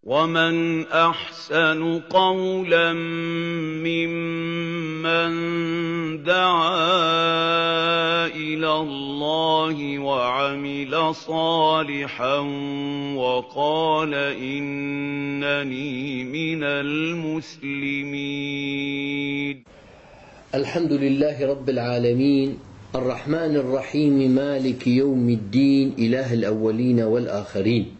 وَمَنْ أَحْسَنُ قَوْلًا مِّمَّن دَعَا إِلَى اللَّهِ وَعَمِلَ صَالِحًا وَقَالَ إِنَّنِي مِنَ الْمُسْلِمِينَ الحمد لله رب العالمين الرحمن الرحيم مالك يوم الدين إله الأولين والآخرين.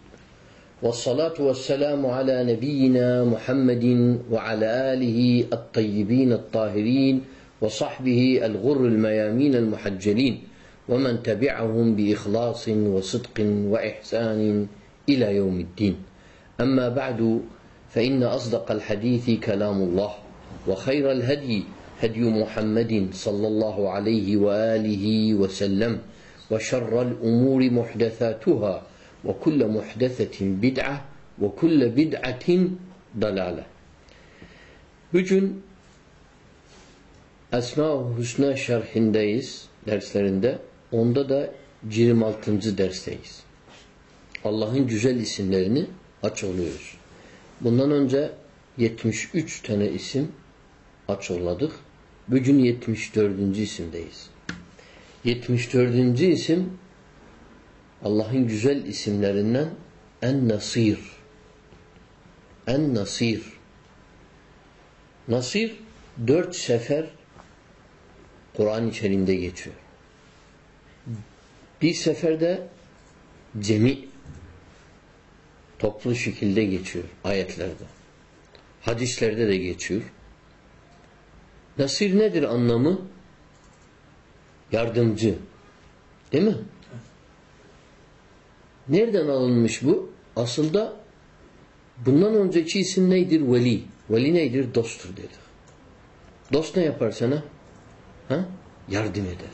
والصلاة والسلام على نبينا محمد وعلى آله الطيبين الطاهرين وصحبه الغر الميامين المحجلين ومن تبعهم بإخلاص وصدق وإحسان إلى يوم الدين. أما بعد فإن أصدق الحديث كلام الله وخير الهدي هدي محمد صلى الله عليه وآله وسلم وشر الأمور محدثاتها ve kulle muhdesetin bid'a ve kulle bid'atin dalale. Bugün Esma-ı Hüsna şerhindeyiz derslerinde. Onda da 26. dersteyiz. Allah'ın güzel isimlerini açıklıyoruz. Bundan önce 73 tane isim aç açıkladık. Bugün 74. isimdeyiz. 74. isim Allah'ın güzel isimlerinden En-Nasir. En-Nasir. Nasir dört sefer Kur'an içerisinde geçiyor. Bir seferde cemi toplu şekilde geçiyor ayetlerde. Hadislerde de geçiyor. Nasir nedir anlamı? Yardımcı. Değil mi? Nereden alınmış bu? Aslında bundan önceki isim neydir? Veli. Veli neydir? Dosttur dedi. Dost ne yapar sana? Ha? Yardım eder.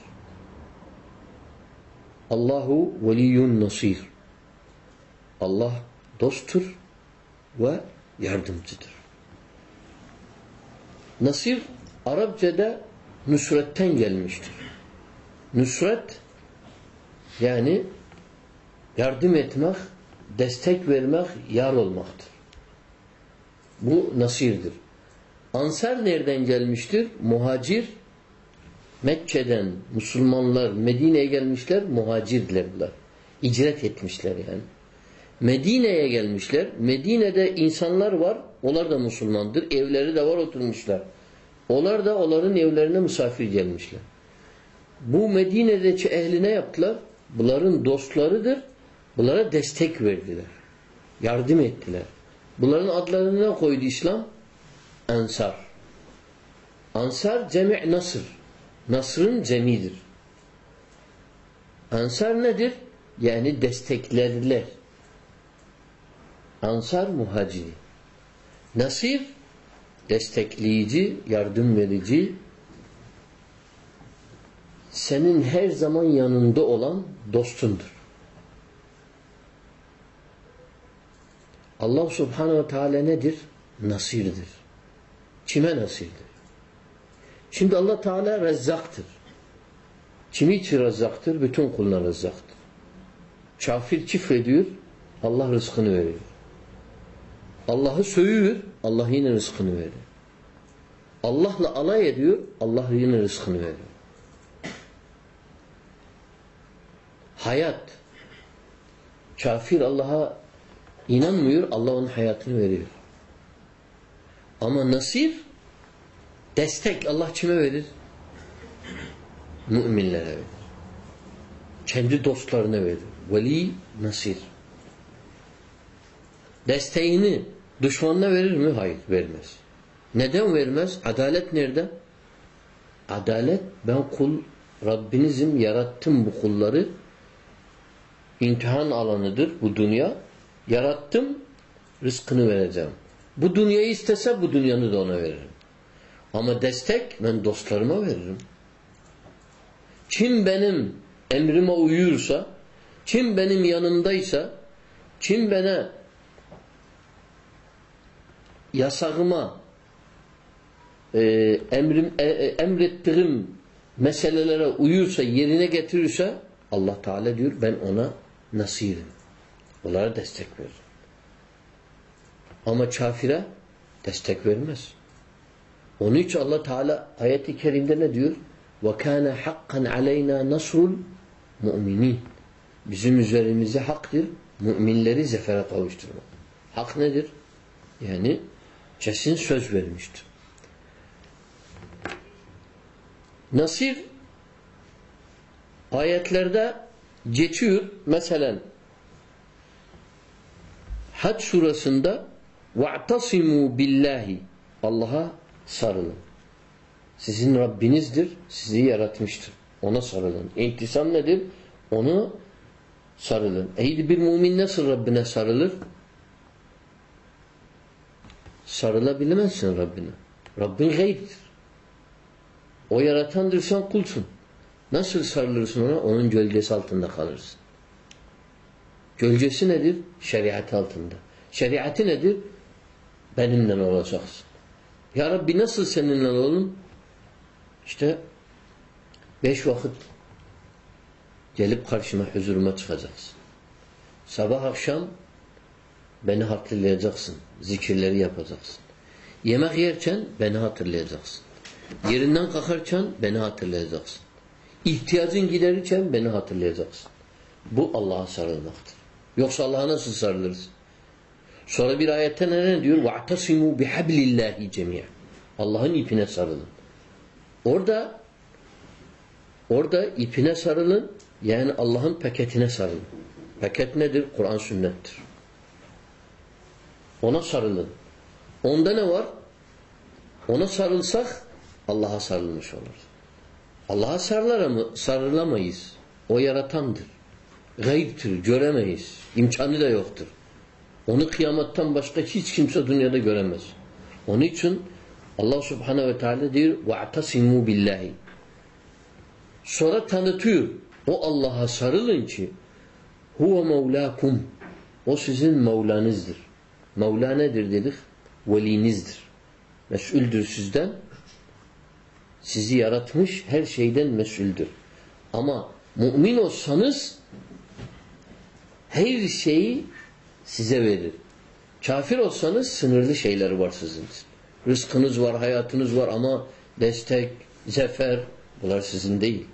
Allahu veliyyun nasir. Allah dosttur ve yardımcıdır. Nasir Arapçada nusretten gelmiştir. Nusret yani yardım etmek, destek vermek, yar olmaktır. Bu nasirdir. Ansar nereden gelmiştir? Muhacir Mekke'den Müslümanlar Medine'ye gelmişler, muhacirdiler bunlar. İcret etmişler yani. Medine'ye gelmişler. Medine'de insanlar var, onlar da Müslümandır. Evleri de var oturmuşlar. Onlar da onların evlerine misafir gelmişler. Bu Medine'deki ehline yaptılar? Bunların dostlarıdır. Bunlara destek verdiler. Yardım ettiler. Bunların adlarını ne koydu İslam? Ensar. Ansar cemi' nasır. Nasrın cemidir. Ansar nedir? Yani desteklediler. Ansar muhaciri. Nasir destekleyici, yardım verici, senin her zaman yanında olan dostundur. Allah subhanehu ve teala nedir? Nasirdir. Kime nasirdir? Şimdi Allah Teala rezzaktır. Kimi için rezzaktır? Bütün kuluna rezzaktır. Kafir küfrediyor, Allah rızkını veriyor. Allah'ı sövüyor, Allah yine rızkını verir. Allah'la alay ediyor, Allah yine rızkını verir. Hayat. Kafir Allah'a inanmıyor, Allah onun hayatını veriyor. Ama nasir destek Allah kime verir? Müminlere verir. Kendi dostlarına verir. Veli, nasir. Desteğini düşmanına verir mi? Hayır, vermez. Neden vermez? Adalet nerede? Adalet ben kul Rabbinizim yarattım bu kulları imtihan alanıdır bu dünya. Yarattım rızkını vereceğim. Bu dünyayı istese bu dünyanı da ona veririm. Ama destek ben dostlarıma veririm. Kim benim emrime uyuyorsa, kim benim yanımdaysa, kim bana yasağıma e, emrim, e, e, emrettiğim meselelere uyursa, yerine getirirse Allah Teala diyor ben ona nasirim. Onlara destek veririm. Ama kafire destek vermez. Onun için Allah Teala ayet-i kerimde ne diyor? وَكَانَ حَقًّا عَلَيْنَا نَصْرُ الْمُؤْمِنِينَ Bizim üzerimize haktır müminleri zefere kavuşturmak. Hak nedir? Yani kesin söz vermiştir. Nasir ayetlerde geçiyor. Mesela Hac surasında وَاَعْتَصِمُوا billahi Allah'a sarılın. Sizin Rabbinizdir. Sizi yaratmıştır. Ona sarılın. İntisam nedir? Onu sarılın. Eydi bir mümin nasıl Rabbine sarılır? Sarılabilmezsin Rabbine. Rabbin gaybdir. O yaratandır sen kulsun. Nasıl sarılırsın ona? Onun gölgesi altında kalırsın. Gölgesi nedir? Şeriat altında. Şeriatı nedir? Benimle olacaksın. Ya Rabbi nasıl seninle olalım? İşte beş vakit gelip karşıma huzuruma çıkacaksın. Sabah akşam beni hatırlayacaksın. Zikirleri yapacaksın. Yemek yerken beni hatırlayacaksın. Yerinden kalkarken beni hatırlayacaksın. İhtiyacın giderirken beni hatırlayacaksın. Bu Allah'a sarılmaktır. Yoksa Allah'a nasıl sarılırız? Sonra bir ayette ne diyor? وَاَعْتَصِمُوا بِحَبْلِ اللّٰهِ جَمِيعًا Allah'ın ipine sarılın. Orada orada ipine sarılın yani Allah'ın paketine sarılın. Paket nedir? Kur'an sünnettir. Ona sarılın. Onda ne var? Ona sarılsak Allah'a sarılmış oluruz. Allah'a sarılar mı? Sarılamayız. O yaratandır. gayiptir, göremeyiz. İmkanı da yoktur. Onu kıyamettan başka hiç kimse dünyada göremez. Onun için Allah Subhanahu ve Teala diyor "Ve'tasimu billahi." Sonra tanıtıyor. O Allah'a sarılın ki huve mevlakum. O sizin mevlanızdır. Mevla nedir dedik? Velinizdir. Mesuldür sizden. Sizi yaratmış her şeyden mesuldür. Ama mümin olsanız her şeyi size verir. Kafir olsanız sınırlı şeyler var sizin. Rızkınız var, hayatınız var ama destek, zefer bunlar sizin değil.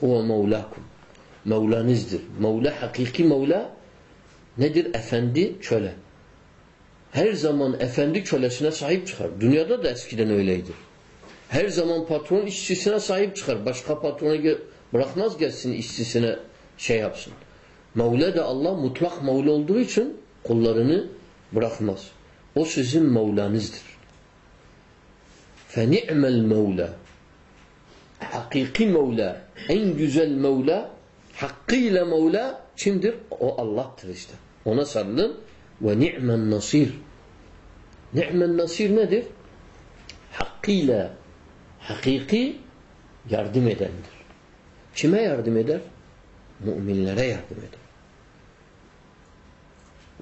Huve mevlakum. Mevlanızdır. Mevla, hakiki Mevla nedir? Efendi, köle. Her zaman efendi kölesine sahip çıkar. Dünyada da eskiden öyleydi. Her zaman patron işçisine sahip çıkar. Başka patrona bırakmaz gelsin işçisine şey yapsın. Mevla da Allah mutlak Mevla olduğu için kullarını bırakmaz. O sizin Mevlanızdır. فَنِعْمَ الْمَوْلَى Hakiki Mevla, en güzel Mevla, hakkıyla Mevla kimdir? O Allah'tır işte. Ona sarılın. Ve ni'men nasir. Ni'men nasir nedir? Hakkıyla, hakiki yardım edendir. Kime yardım eder? Müminlere yardım eder.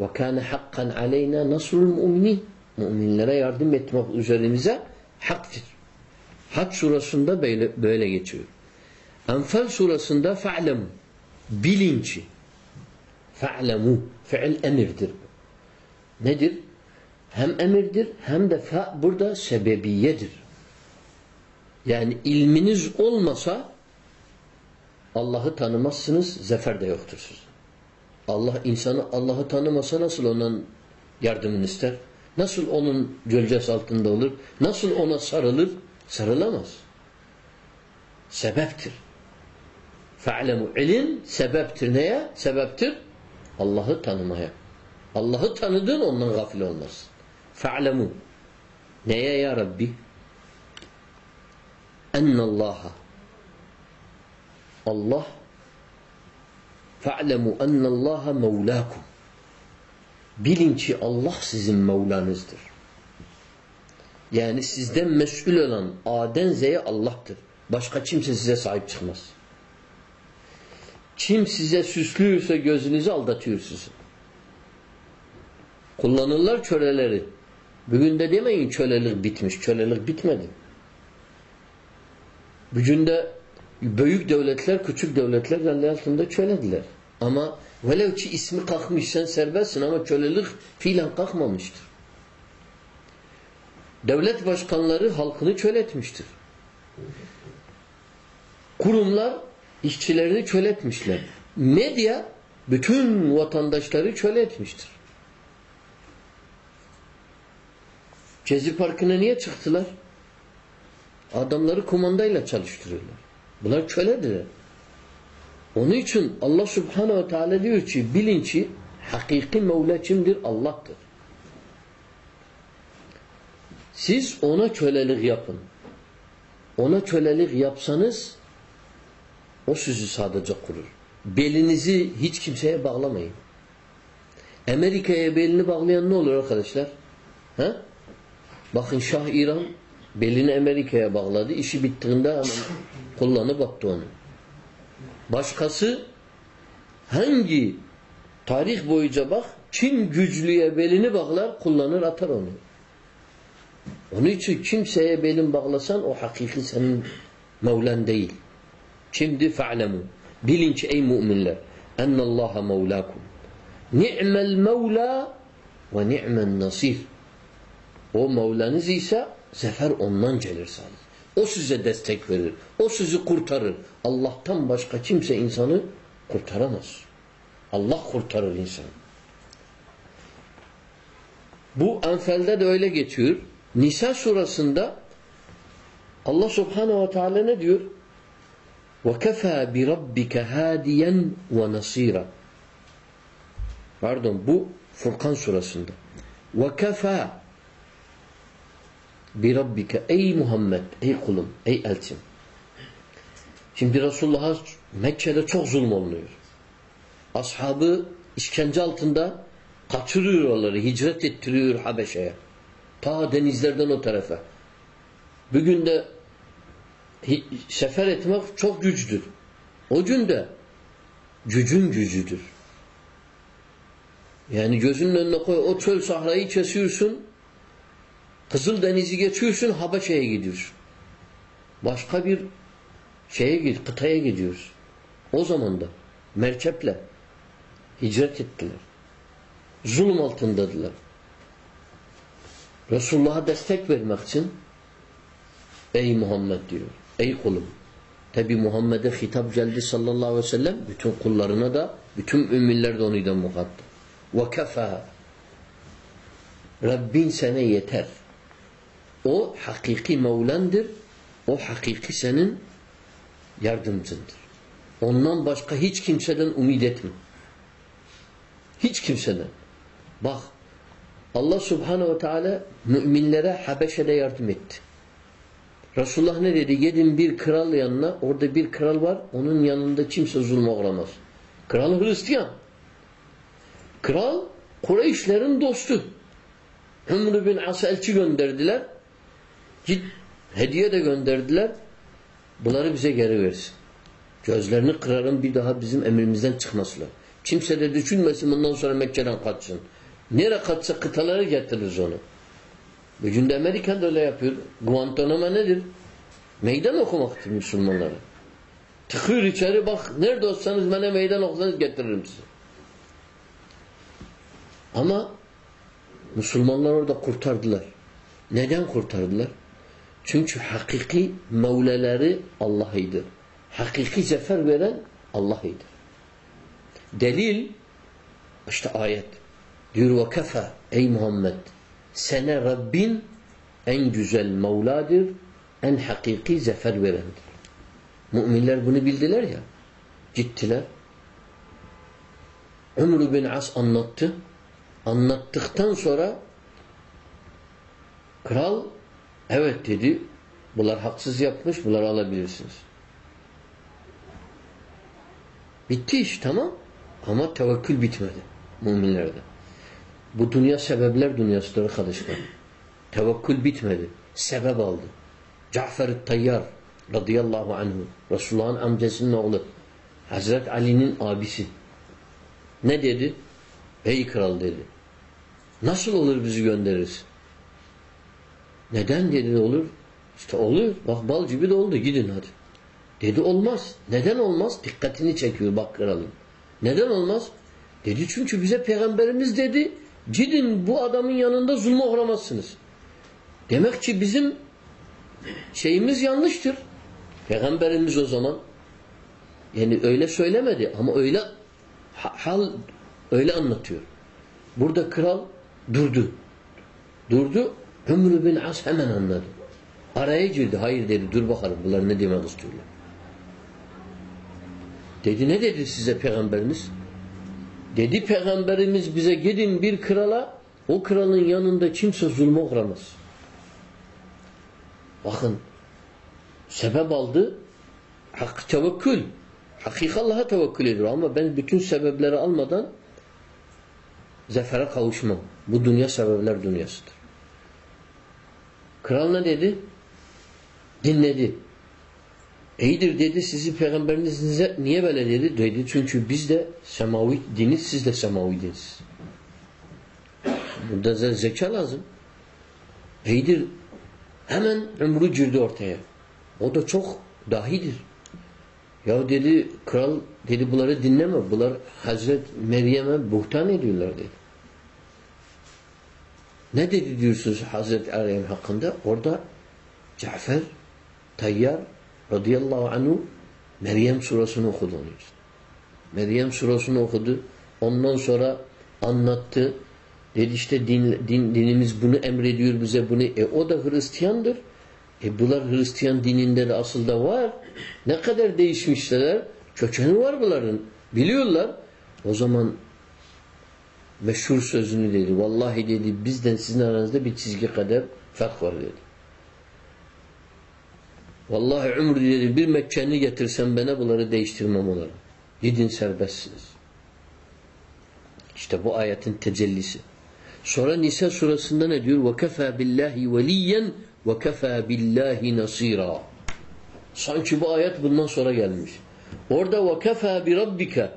Ve kâne hakkan aleyna nasrul müminin. Müminlere yardım etmek üzerimize haktır. Hac surasında böyle, böyle geçiyor. Enfal surasında fe'lemu bilin ki fe'lemu fiil emirdir. Nedir? Hem emirdir hem de fe burada sebebiyedir. Yani ilminiz olmasa Allah'ı tanımazsınız, zafer de yoktur sizin. Allah insanı Allah'ı tanımasa nasıl onun yardımını ister? Nasıl onun gölgesi altında olur? Nasıl ona sarılır? Sarılamaz. Sebeptir. Fe'lemu ilim sebeptir. Neye? Sebeptir. Allah'ı tanımaya. Allah'ı tanıdın ondan gafil olmaz. Fe'lemu. Neye ya Rabbi? Ennallaha. Allah fe'lemu ennallaha mevlakum. Bilin ki Allah sizin Mevlanızdır. Yani sizden mesul olan A'den Z'ye Allah'tır. Başka kimse size sahip çıkmaz. Kim size süslüyorsa gözünüzü aldatıyor sizi. Kullanırlar köleleri. Bugün de demeyin kölelik bitmiş. Kölelik bitmedi. Bugün de büyük devletler, küçük devletler altında kölediler. Ama velev ki ismi kalkmış sen serbestsin ama kölelik fiilen kalkmamıştır. Devlet başkanları halkını çöl etmiştir. Kurumlar işçilerini çöl etmişler. Medya bütün vatandaşları çöl etmiştir. Gezi Parkı'na niye çıktılar? Adamları kumandayla çalıştırıyorlar. Bunlar köledirler. Onun için Allah Subhanahu ve Teala diyor ki bilin ki hakiki Mevla kimdir? Allah'tır. Siz ona kölelik yapın. Ona kölelik yapsanız o sizi sadece kurur. Belinizi hiç kimseye bağlamayın. Amerika'ya belini bağlayan ne olur arkadaşlar? Ha? Bakın Şah İran belini Amerika'ya bağladı. İşi bittiğinde hemen kullanıp attı onu. Başkası hangi tarih boyunca bak kim güçlüye belini bağlar kullanır atar onu. Onun için kimseye belin bağlasan o hakiki senin Mevlen değil. Kimdi fe'lemu. Bilin ki ey müminler ennallaha mevlakum. Ni'mel mevla ve ni'men nasir. O Mevlanız ise zafer ondan gelir sana. O size destek verir. O sizi kurtarır. Allah'tan başka kimse insanı kurtaramaz. Allah kurtarır insanı. Bu Enfal'de de öyle geçiyor. Nisa surasında Allah subhanehu ve teala ne diyor? وَكَفَى بِرَبِّكَ هَادِيًا وَنَصِيرًا Pardon bu Furkan surasında. وَكَفَى bir Rabbike ey Muhammed, ey kulum, ey elçim. Şimdi Resulullah'a Mekke'de çok zulm olunuyor. Ashabı işkence altında kaçırıyor onları, hicret ettiriyor Habeşe'ye. Ta denizlerden o tarafa. Bugün de sefer etmek çok güçtür. O gün de gücün gücüdür. Yani gözünün önüne koy, o çöl sahrayı kesiyorsun, Kızıl Denizi geçiyorsun Habeşe'ye gidiyorsun. Başka bir şeye git, kıtaya gidiyorsun. O zaman da merkeple hicret ettiler. Zulüm altındadılar. Resulullah'a destek vermek için ey Muhammed diyor. Ey kulum. Tabi Muhammed'e hitap geldi sallallahu aleyhi ve sellem. Bütün kullarına da bütün ümmiler de onuyla muhatap. Ve kefa. Rabbin sana yeter. O hakiki Mevlendir. O hakiki senin yardımcındır. Ondan başka hiç kimseden umid etme. Hiç kimseden. Bak Allah Subhanahu ve Teala müminlere Habeşe'de yardım etti. Resulullah ne dedi? Gidin bir kral yanına. Orada bir kral var. Onun yanında kimse zulme uğramaz. Kral Hristiyan. Kral Kureyşlerin dostu. Hümrü bin As'a elçi gönderdiler. Git hediye de gönderdiler. Bunları bize geri versin. Gözlerini kırarım bir daha bizim emrimizden çıkmasınlar. Kimse de düşünmesin bundan sonra Mekke'den kaçsın. Nere kaçsa kıtaları getiririz onu. Bugün de Amerika da öyle yapıyor. Guantanamo nedir? Meydan okumaktır Müslümanlara. Tıkıyor içeri bak nerede olsanız bana meydan okusanız getiririm sizi. Ama Müslümanlar orada kurtardılar. Neden kurtardılar? Çünkü hakiki Mevleleri Allah'ıydı. Hakiki zafer veren Allah'ıydı. Delil işte ayet. Diyor ve kefa ey Muhammed sene Rabbin en güzel Mevladır, en hakiki zafer verendir. Müminler bunu bildiler ya. Gittiler. Ömrü bin As anlattı. Anlattıktan sonra kral Evet dedi. Bunlar haksız yapmış. Bunları alabilirsiniz. Bitti iş tamam. Ama tevekkül bitmedi. Müminlerde. Bu dünya sebepler dünyasıdır arkadaşlar. Tevekkül bitmedi. Sebep aldı. Cafer-i Tayyar radıyallahu anhu Resulullah'ın amcasının oğlu Hazret Ali'nin abisi ne dedi? Ey kral dedi. Nasıl olur bizi gönderirsin? Neden dedi olur? İşte olur. Bak bal gibi de oldu. Gidin hadi. Dedi olmaz. Neden olmaz? Dikkatini çekiyor bak kralın. Neden olmaz? Dedi çünkü bize peygamberimiz dedi gidin bu adamın yanında zulme uğramazsınız. Demek ki bizim şeyimiz yanlıştır. Peygamberimiz o zaman yani öyle söylemedi ama öyle hal öyle anlatıyor. Burada kral durdu. Durdu. Ömrü bin As hemen anladı. Araya girdi. Hayır dedi. Dur bakalım bunlar ne demek istiyorlar. Dedi ne dedi size peygamberimiz? Dedi peygamberimiz bize gidin bir krala o kralın yanında kimse zulme uğramaz. Bakın sebep aldı hak tevekkül. Hakik Allah'a tevekkül ediyor ama ben bütün sebepleri almadan zafere kavuşmam. Bu dünya sebepler dünyasıdır. Kral ne dedi? Dinledi. İyidir dedi sizi peygamberinize niye böyle dedi? Dedi çünkü biz de semavi diniz siz de semavi diniz. Burada zeka lazım. İyidir. Hemen ömrü girdi ortaya. O da çok dahidir. Ya dedi kral dedi bunları dinleme. Bunlar Hazret Meryem'e buhtan ediyorlar dedi. Ne dedi diyorsunuz Hazreti Meryem hakkında? Orada Cafer Tayyar radıyallahu anhu Meryem surasını okudu onun için. Meryem surasını okudu. Ondan sonra anlattı. Dedi işte din, din, dinimiz bunu emrediyor bize bunu. E o da Hristiyandır. E bunlar Hristiyan dininde de asıl da var. Ne kadar değişmişler. Kökeni var bunların. Biliyorlar. O zaman meşhur sözünü dedi. Vallahi dedi bizden sizin aranızda bir çizgi kadar fark var dedi. Vallahi ömrü dedi bir Mekkenli getirsem bana bunları değiştirmem onları. Gidin serbestsiniz. İşte bu ayetin tecellisi. Sonra Nisa surasında ne diyor? وَكَفَى بِاللّٰهِ وَلِيًّا وَكَفَى بِاللّٰهِ نَصِيرًا Sanki bu ayet bundan sonra gelmiş. Orada وَكَفَى بِرَبِّكَ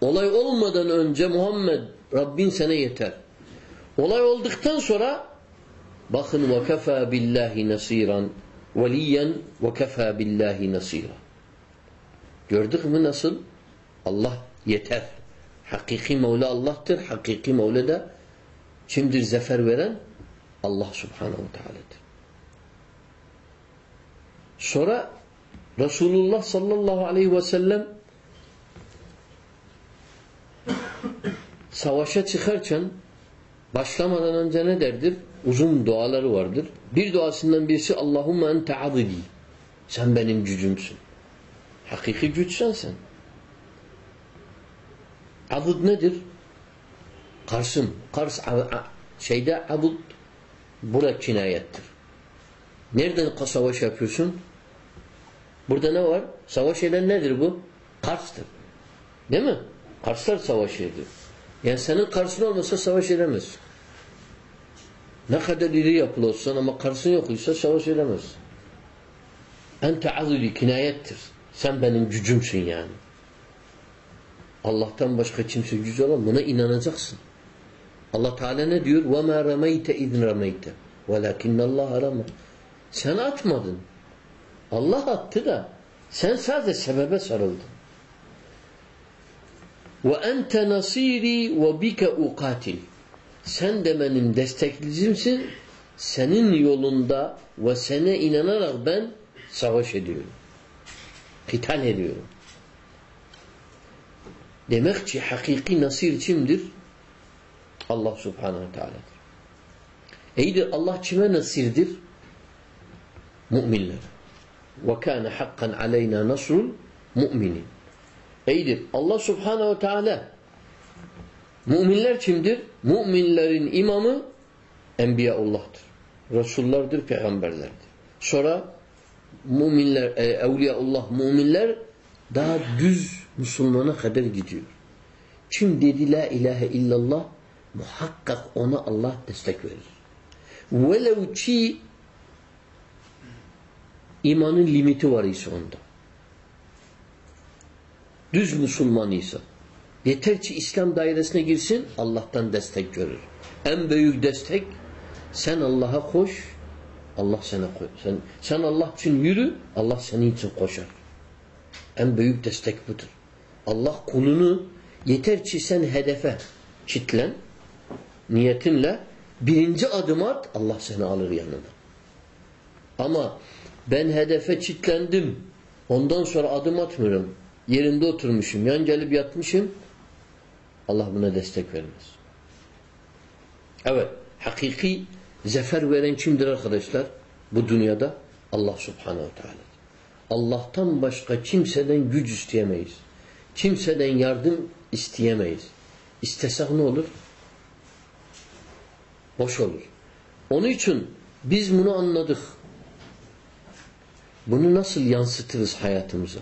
Olay olmadan önce Muhammed Rabbin sana yeter. Olay olduktan sonra bakın ve kefa billahi nasiran veliyen ve kefa billahi nasira. Gördük mü nasıl? Allah yeter. Hakiki Mevla Allah'tır. Hakiki Mevla da kimdir zafer veren? Allah Subhanahu Teala'dır. Sonra Resulullah sallallahu aleyhi ve sellem savaşa çıkarken başlamadan önce ne derdir? Uzun duaları vardır. Bir duasından birisi Allahümme ente adidi. Sen benim gücümsün. Hakiki güçsen sen. Adud nedir? Karsım. Kars şeyde abud bura kinayettir. Nereden savaş yapıyorsun? Burada ne var? Savaş eden nedir bu? Kars'tır. Değil mi? Karslar savaş ediyor. Yani senin karşın olmasa savaş edemezsin. Ne kadar iri yapılı olsan ama karşın yokuysa savaş edemez. Ente azuli kinayettir. Sen benim gücümsün yani. Allah'tan başka kimse gücü olan buna inanacaksın. Allah Teala ne diyor? وَمَا رَمَيْتَ اِذْ رَمَيْتَ وَلَكِنَّ اللّٰهَ رَمَى Sen atmadın. Allah attı da sen sadece sebebe sarıldın. Ve ente nasiri ve bike ukatil. Sen de benim destekleyicimsin. Senin yolunda ve sene inanarak ben savaş ediyorum. Kital ediyorum. Demek ki hakiki nasir kimdir? Allah subhanahu teala'dır. Eydir Allah kime nasirdir? Müminlere. Ve kâne hakkan aleyna nasrul müminin. İyidir Allah subhanehu teala Müminler kimdir? Müminlerin imamı Enbiyaullah'tır. Resullardır, peygamberlerdir. Sonra müminler, e, evliyaullah, müminler daha düz Müslümana kadar gidiyor. Kim dedi la ilahe illallah muhakkak ona Allah destek verir. Velev ki imanın limiti var ise onda. Düz Müslüman ise. Yeter ki İslam dairesine girsin Allah'tan destek görür. En büyük destek sen Allah'a koş Allah sana koy. Sen, sen Allah için yürü Allah senin için koşar. En büyük destek budur. Allah kulunu yeter ki sen hedefe kitlen niyetinle Birinci adım at Allah seni alır yanına. Ama ben hedefe çitlendim. Ondan sonra adım atmıyorum. Yerinde oturmuşum. Yan gelip yatmışım. Allah buna destek vermez. Evet. Hakiki zafer veren kimdir arkadaşlar? Bu dünyada Allah subhanehu teala. Allah'tan başka kimseden güç isteyemeyiz. Kimseden yardım isteyemeyiz. İstesek ne olur? Boş olur. Onun için biz bunu anladık. Bunu nasıl yansıtırız hayatımıza?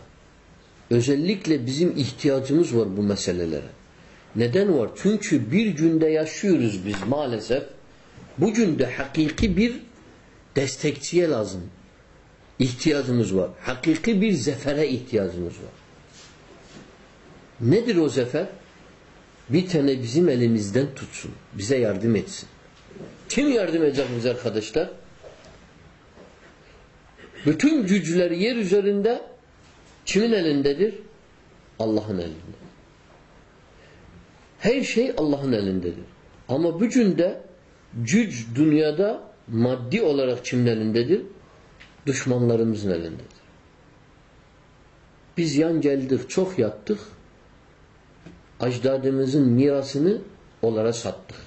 Özellikle bizim ihtiyacımız var bu meselelere. Neden var? Çünkü bir günde yaşıyoruz biz maalesef. Bu günde hakiki bir destekçiye lazım. İhtiyacımız var. Hakiki bir zefere ihtiyacımız var. Nedir o zefer? Bir tane bizim elimizden tutsun. Bize yardım etsin. Kim yardım edecek bize arkadaşlar? Bütün güçler yer üzerinde kimin elindedir? Allah'ın elinde. Her şey Allah'ın elindedir. Ama bugün de güç dünyada maddi olarak kimin elindedir? Düşmanlarımızın elindedir. Biz yan geldik, çok yattık. Acdadımızın mirasını onlara sattık.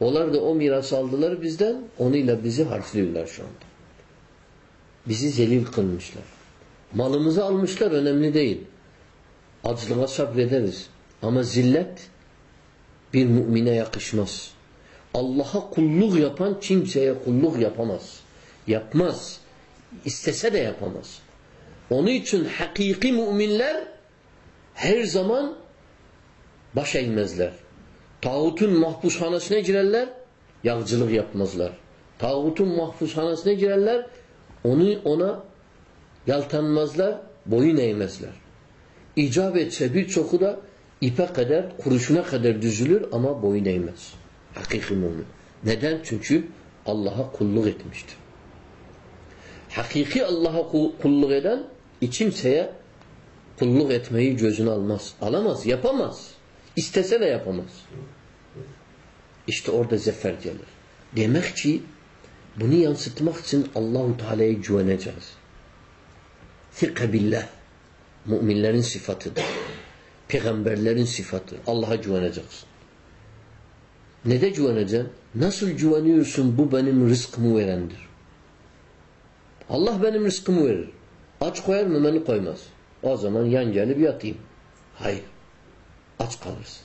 Onlar da o mirası aldılar bizden, onuyla bizi harçlıyorlar şu anda. Bizi zelil kılmışlar. Malımızı almışlar, önemli değil. Acılığa sabrederiz. Ama zillet bir mümine yakışmaz. Allah'a kulluk yapan kimseye kulluk yapamaz. Yapmaz. İstese de yapamaz. Onun için hakiki müminler her zaman baş eğmezler. Tağutun mahpushanesine girerler, yağcılık yapmazlar. Tağutun mahpushanesine girerler, onu ona yaltanmazlar, boyun eğmezler. İcab etse birçoku da ipe kadar, kuruşuna kadar düzülür ama boyun eğmez. Hakiki mümin. Neden? Çünkü Allah'a kulluk etmiştir. Hakiki Allah'a kulluk eden kimseye kulluk etmeyi gözüne almaz. Alamaz, yapamaz. İstese de yapamaz. İşte orada zafer gelir. Demek ki bunu yansıtmak için Allahu Teala'ya güveneceğiz. Fika billah. Müminlerin sıfatıdır. Peygamberlerin sıfatı. Allah'a güveneceksin. Ne de güveneceksin? Nasıl güveniyorsun bu benim rızkımı verendir? Allah benim rızkımı verir. Aç koyar mı? Beni koymaz. O zaman yan gelip yatayım. Hayır. Aç kalırsın.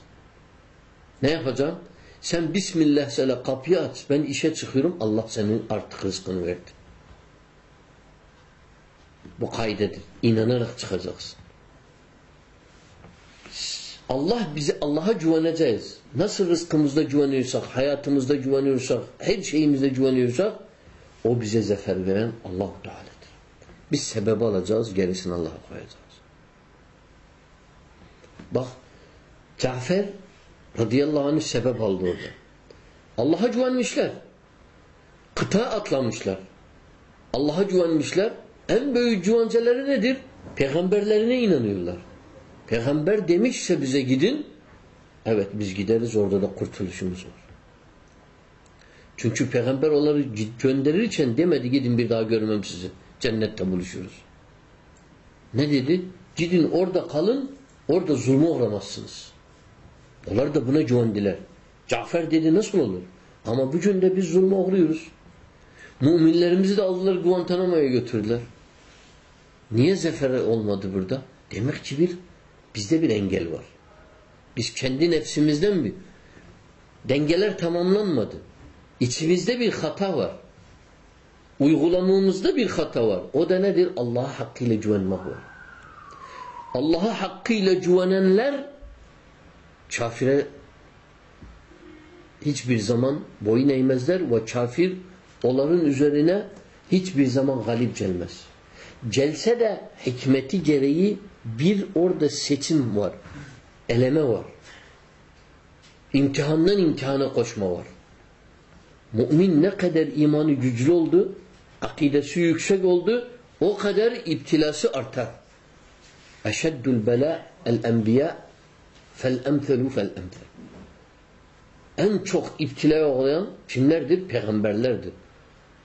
Ne yapacağım? Sen Bismillah söyle kapıyı aç. Ben işe çıkıyorum. Allah senin artık rızkını verdi. Bu kaydedir. İnanarak çıkacaksın. Allah bize Allah'a güveneceğiz. Nasıl rızkımızda güveniyorsak, hayatımızda güveniyorsak, her şeyimizde güveniyorsak o bize zafer veren Allah Teala'dır. Biz sebep alacağız, gerisini Allah'a koyacağız. Bak Cafer radıyallahu anh sebep aldı orada. Allah'a güvenmişler. Kıta atlamışlar. Allah'a güvenmişler. En büyük güvenceleri nedir? Peygamberlerine inanıyorlar. Peygamber demişse bize gidin, evet biz gideriz orada da kurtuluşumuz var. Çünkü peygamber onları gönderirken demedi gidin bir daha görmem sizi. Cennette buluşuruz. Ne dedi? Gidin orada kalın, orada zulme uğramazsınız. Onlar da buna güvendiler. Cafer dedi nasıl olur? Ama bugün de biz zulme uğruyoruz. Müminlerimizi de aldılar Guantanamo'ya götürdüler. Niye zafer olmadı burada? Demek ki bir bizde bir engel var. Biz kendi nefsimizden mi? Dengeler tamamlanmadı. İçimizde bir hata var. Uygulamamızda bir hata var. O da nedir? Allah'a hakkıyla güvenmek var. Allah'a hakkıyla güvenenler kafire hiçbir zaman boyun eğmezler ve kafir onların üzerine hiçbir zaman galip gelmez. Gelse de hikmeti gereği bir orada seçim var. Eleme var. İmtihandan imtihana koşma var. Mümin ne kadar imanı güçlü oldu, akidesi yüksek oldu, o kadar iptilası artar. Eşeddül bela el enbiya fel emthelu fel emthel. en çok iptilaya uğrayan kimlerdir? Peygamberlerdir.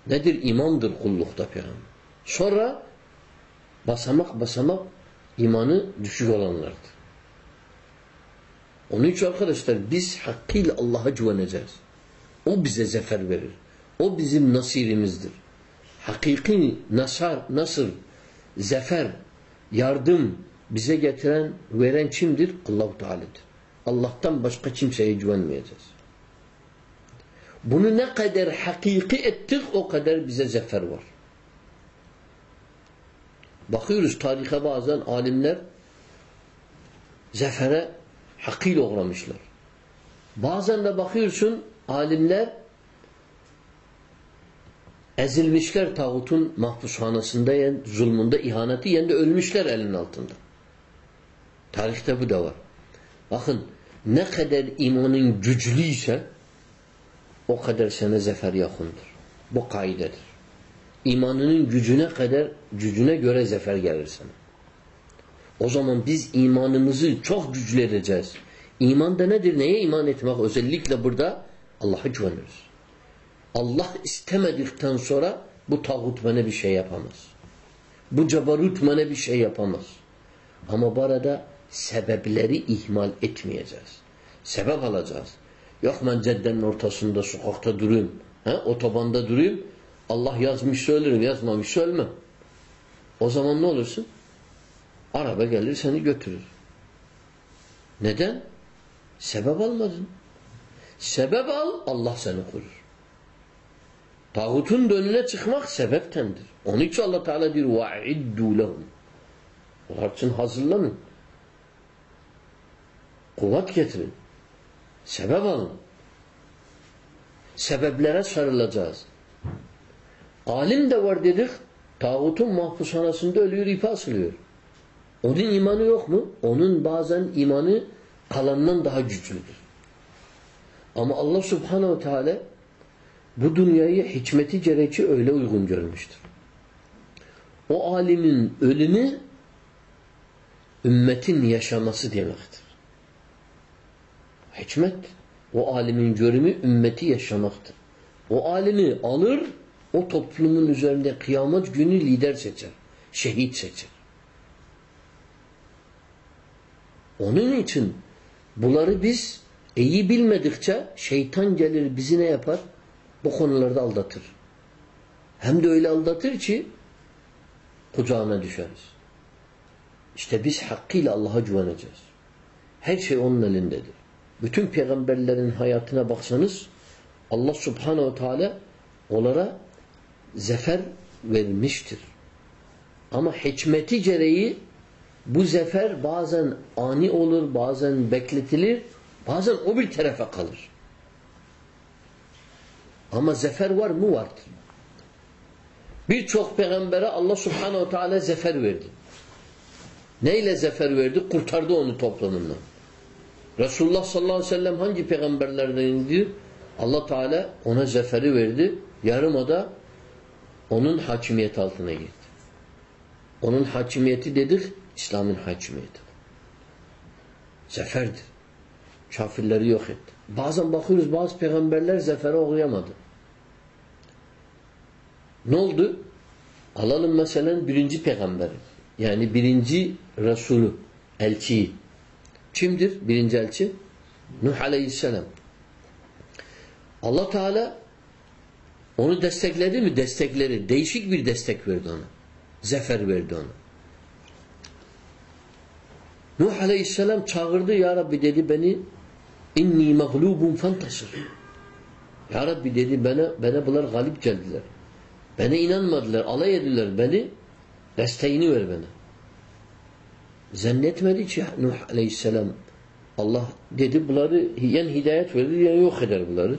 Nedir? İmandır kullukta peygamber. Sonra basamak basamak imanı düşük olanlardır. Onun için arkadaşlar biz hakkıyla Allah'a güveneceğiz. O bize zafer verir. O bizim nasirimizdir. Hakiki nasar, nasır, zafer, yardım bize getiren, veren kimdir? Allah-u Teala'dır. Allah'tan başka kimseye güvenmeyeceğiz. Bunu ne kadar hakiki ettik o kadar bize zafer var. Bakıyoruz tarihe bazen alimler zafere hakkıyla uğramışlar. Bazen de bakıyorsun alimler ezilmişler tağutun mahpushanasında yen, zulmunda, ihaneti yen de ölmüşler elin altında. Tarihte bu da var. Bakın ne kadar imanın güçlüyse o kadar sana zafer yakındır. Bu kaidedir. İmanının gücüne kadar gücüne göre zafer gelir sana. O zaman biz imanımızı çok güçlü edeceğiz. İman da nedir? Neye iman etmek? Özellikle burada Allah'a güveniriz. Allah istemedikten sonra bu tağut bana bir şey yapamaz. Bu cebarut bana bir şey yapamaz. Ama bu arada sebepleri ihmal etmeyeceğiz. Sebep alacağız. Yok ben caddenin ortasında sokakta durayım. He? Otobanda durayım. Allah yazmış söylerim, yazmamış söylemem. O zaman ne olursun? Araba gelir seni götürür. Neden? Sebep almadın. Sebep al, Allah seni korur. Tağutun önüne çıkmak sebeptendir. Onun için Allah Teala diyor وَاِدُّوا لَهُمْ Onlar için hazırlanın. Kuvvet getirin. Sebep alın. Sebeplere sarılacağız. Alim de var dedik. Tağutun mahpushanasında ölüyor, ipi asılıyor. Onun imanı yok mu? Onun bazen imanı kalandan daha güçlüdür. Ama Allah subhanehu teala bu dünyayı hikmeti gereği öyle uygun görmüştür. O alimin ölümü ümmetin yaşaması demektir. Hikmet o alimin görümü ümmeti yaşamaktır. O alimi alır o toplumun üzerinde kıyamet günü lider seçer. Şehit seçer. Onun için bunları biz iyi bilmedikçe şeytan gelir bizi ne yapar? Bu konularda aldatır. Hem de öyle aldatır ki kucağına düşeriz. İşte biz hakkıyla Allah'a güveneceğiz. Her şey onun elindedir. Bütün peygamberlerin hayatına baksanız Allah subhanehu teala onlara zafer vermiştir. Ama hikmeti gereği bu zafer bazen ani olur, bazen bekletilir, bazen o bir tarafa kalır. Ama zafer var mı? Vardır. Birçok peygambere Allah subhanehu teala zafer verdi. Neyle zafer verdi? Kurtardı onu toplumundan. Resulullah sallallahu aleyhi ve sellem hangi peygamberlerden indi? Allah Teala ona zaferi verdi. Yarımada onun hakimiyet altına girdi. Onun hakimiyeti dedik, İslam'ın hakimiyeti. Zaferdir. Kafirleri yok etti. Bazen bakıyoruz bazı peygamberler zafere uğrayamadı. Ne oldu? Alalım mesela birinci peygamberi. Yani birinci Resulü, elçiyi. Kimdir birinci elçi? Nuh Aleyhisselam. Allah Teala onu destekledi mi? Destekleri. Değişik bir destek verdi ona. Zafer verdi ona. Nuh Aleyhisselam çağırdı ya Rabbi dedi beni inni mağlubun fantasır. Ya Rabbi dedi bana, bana bunlar galip geldiler. Bana inanmadılar, alay ediler beni. Desteğini ver bana. Zannetmedi ki Nuh Aleyhisselam Allah dedi bunları yen hidayet verir yen yok eder bunları.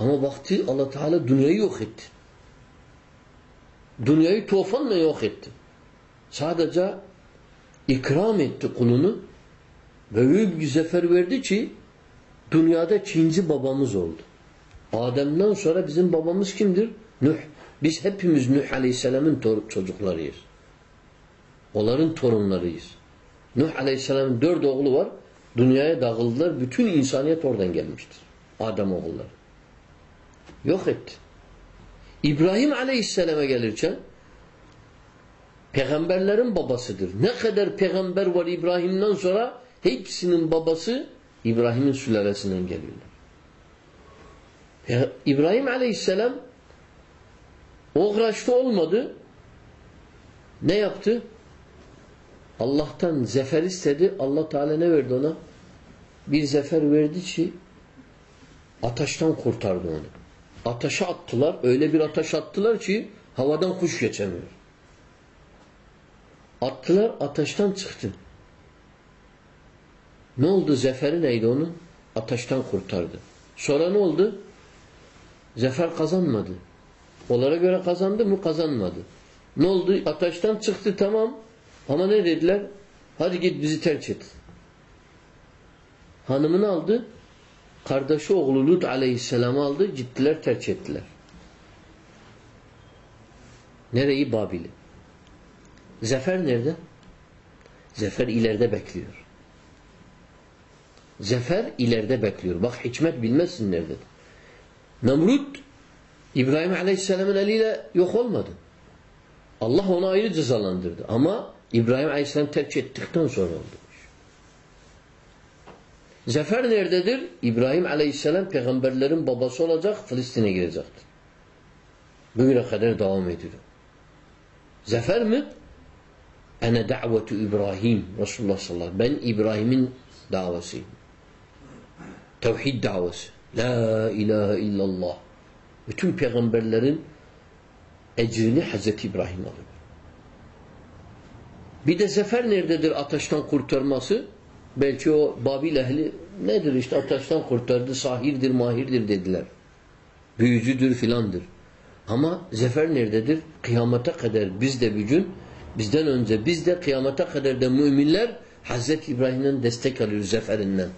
Ama baktı Allah Teala dünyayı yok etti. Dünyayı tufanla yok etti. Sadece ikram etti kulunu büyük bir zafer verdi ki dünyada ikinci babamız oldu. Adem'den sonra bizim babamız kimdir? Nuh. Biz hepimiz Nuh Aleyhisselam'ın çocuklarıyız. Onların torunlarıyız. Nuh Aleyhisselam'ın dört oğlu var. Dünyaya dağıldılar. Bütün insaniyet oradan gelmiştir. Adem oğulları. Yok etti. İbrahim Aleyhisselam'a gelirken peygamberlerin babasıdır. Ne kadar peygamber var İbrahim'den sonra hepsinin babası İbrahim'in sülalesinden geliyorlar. İbrahim Aleyhisselam uğraştı olmadı. Ne yaptı? Allah'tan zefer istedi. Allah Teala ne verdi ona? Bir zefer verdi ki ateşten kurtardı onu. Ateşe attılar. Öyle bir ateş attılar ki havadan kuş geçemiyor. Attılar ateşten çıktı. Ne oldu? Zeferi neydi onun? Ateşten kurtardı. Sonra ne oldu? Zefer kazanmadı. Onlara göre kazandı mı? Kazanmadı. Ne oldu? Ateşten çıktı tamam. Ama ne dediler? Hadi git bizi terk et. Hanımını aldı. Kardeşi oğlu Lut aleyhisselamı aldı. Gittiler terk ettiler. Nereyi? Babil'i. Zefer nerede? Zefer ileride bekliyor. Zefer ileride bekliyor. Bak hikmet bilmezsin nerede. Nemrut İbrahim Aleyhisselam'ın eliyle yok olmadı. Allah onu ayrı cezalandırdı. Ama İbrahim Aleyhisselam terk ettikten sonra oldu. Zafer nerededir? İbrahim Aleyhisselam peygamberlerin babası olacak, Filistin'e girecektir. Bugüne kadar devam ediyor. Zafer mi? Ene da'vetu İbrahim Resulullah sallallahu aleyhi ve sellem. Ben İbrahim'in davasıyım. Tevhid davası. La ilahe illallah. Bütün peygamberlerin ecrini Hazreti İbrahim alıyor. Bir de zafer nerededir ateşten kurtarması? Belki o Babil ehli nedir işte ateşten kurtardı, sahirdir, mahirdir dediler. Büyücüdür filandır. Ama zafer nerededir? Kıyamete kadar biz de bir gün, bizden önce biz de kıyamete kadar da müminler Hazreti İbrahim'den destek alıyoruz zaferinden.